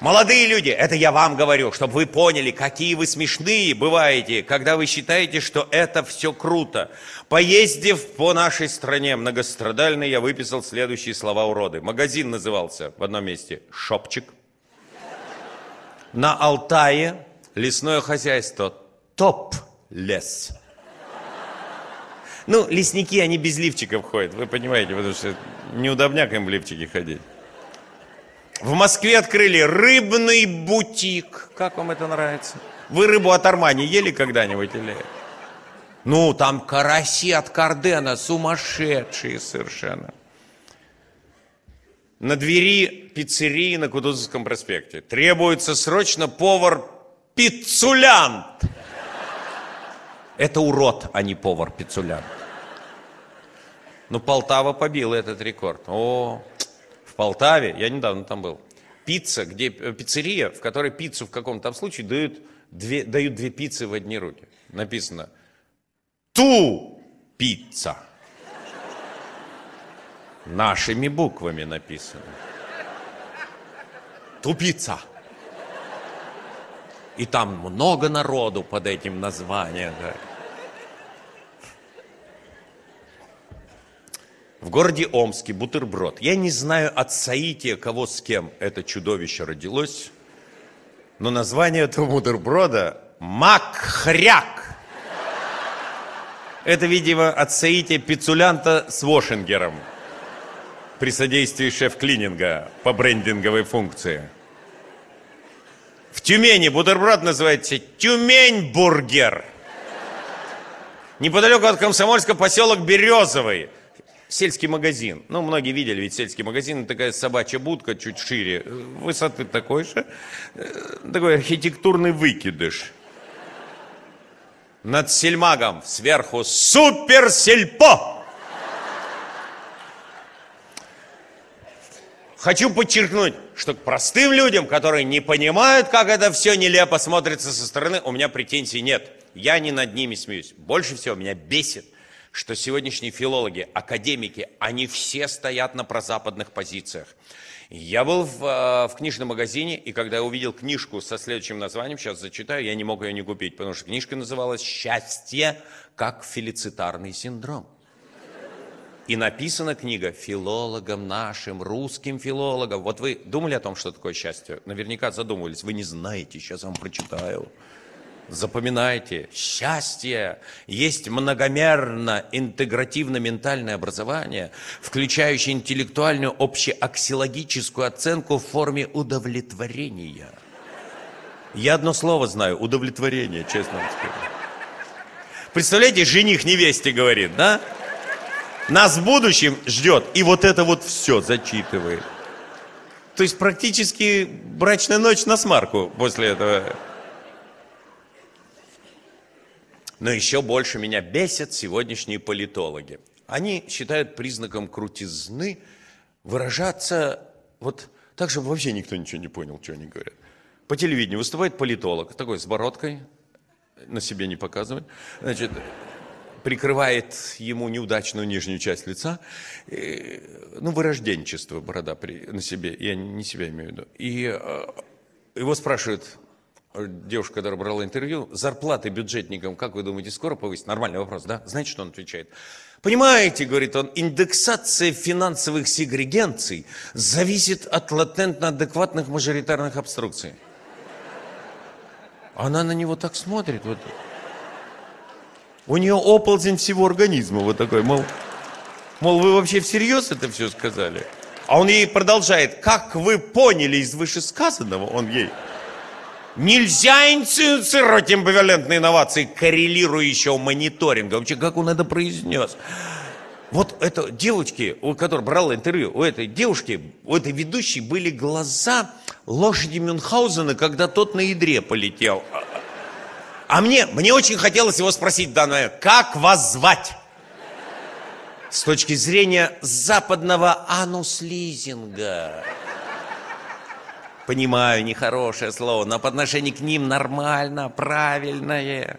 Молодые люди, это я вам говорю, чтобы вы поняли, какие вы смешные бываете, когда вы считаете, что это все круто. Поездив по нашей стране многострадальной, я выписал следующие слова уроды. Магазин назывался в одном месте «Шопчик». На Алтае лесное хозяйство «Топ-лес». Ну, лесники, они без лифчиков ходят, вы понимаете, потому что неудобняк им в лифчике ходить. В Москве открыли рыбный бутик. Как вам это нравится? Вы рыбу от Армани ели когда-нибудь или... Ну, там караси от Кардена, сумасшедшие совершенно. На двери пиццерии на Кутузовском проспекте. Требуется срочно повар-пиццулянт. Это урод, а не повар-пиццулянт. Ну, Полтава побила этот рекорд. О, в Полтаве, я недавно там был, пицца, где э, пиццерия, в которой пиццу в каком-то случае дают две, дают две пиццы в одни руки. Написано «Ту пицца». Нашими буквами написано. Тупица. И там много народу под этим названием. Да. В городе Омске бутерброд. Я не знаю от соития, кого с кем это чудовище родилось, но название этого бутерброда Макхряк. Это, видимо, от соития пиццулянта с Вошингером при содействии шеф-клининга по брендинговой функции. В Тюмени бутерброд называется Тюмень-бургер. Неподалеку от Комсомольска поселок Березовый – сельский магазин. Ну, многие видели, ведь сельский магазин, такая собачья будка, чуть шире. Высоты такой же. Э, такой архитектурный выкидыш. Над сельмагом сверху суперсельпо. Хочу подчеркнуть, что к простым людям, которые не понимают, как это все нелепо смотрится со стороны, у меня претензий нет. Я не над ними смеюсь. Больше всего меня бесит, что сегодняшние филологи, академики, они все стоят на прозападных позициях. Я был в, э, в книжном магазине, и когда я увидел книжку со следующим названием, сейчас зачитаю, я не мог ее не купить, потому что книжка называлась «Счастье как филицитарный синдром». И написана книга филологом нашим, русским филологом. Вот вы думали о том, что такое счастье? Наверняка задумывались. Вы не знаете, сейчас вам прочитаю. Запоминайте, счастье есть многомерно интегративно-ментальное образование, включающее интеллектуальную общеаксиологическую оценку в форме удовлетворения. Я одно слово знаю – удовлетворение, честно вам скажу. Представляете, жених невесте говорит, да? Нас в будущем ждет, и вот это вот все зачитывает. То есть практически брачная ночь на смарку после этого. Но еще больше меня бесят сегодняшние политологи. Они считают признаком крутизны выражаться вот так, чтобы вообще никто ничего не понял, что они говорят. По телевидению выступает политолог, такой с бородкой, на себе не показывать, значит, прикрывает ему неудачную нижнюю часть лица, и, ну, вырожденчество борода при, на себе, я не себя имею в виду. И э, его спрашивают, девушка, которая брала интервью, зарплаты бюджетникам, как вы думаете, скоро повысить? Нормальный вопрос, да? Знаете, что он отвечает? Понимаете, говорит он, индексация финансовых сегрегенций зависит от латентно-адекватных мажоритарных обструкций. Она на него так смотрит. Вот. У нее оползень всего организма вот такой, мол, мол, вы вообще всерьез это все сказали? А он ей продолжает, как вы поняли из вышесказанного, он ей... Нельзя инициировать амбивалентные инновации коррелирующего мониторинга. Вообще, как он это произнес? Вот это девочки, у которой брала интервью, у этой девушки, у этой ведущей были глаза лошади Мюнхгаузена, когда тот на ядре полетел. А мне, мне очень хотелось его спросить данное, как вас звать? С точки зрения западного анус-лизинга. Понимаю, нехорошее слово, но по отношению к ним нормально, правильное.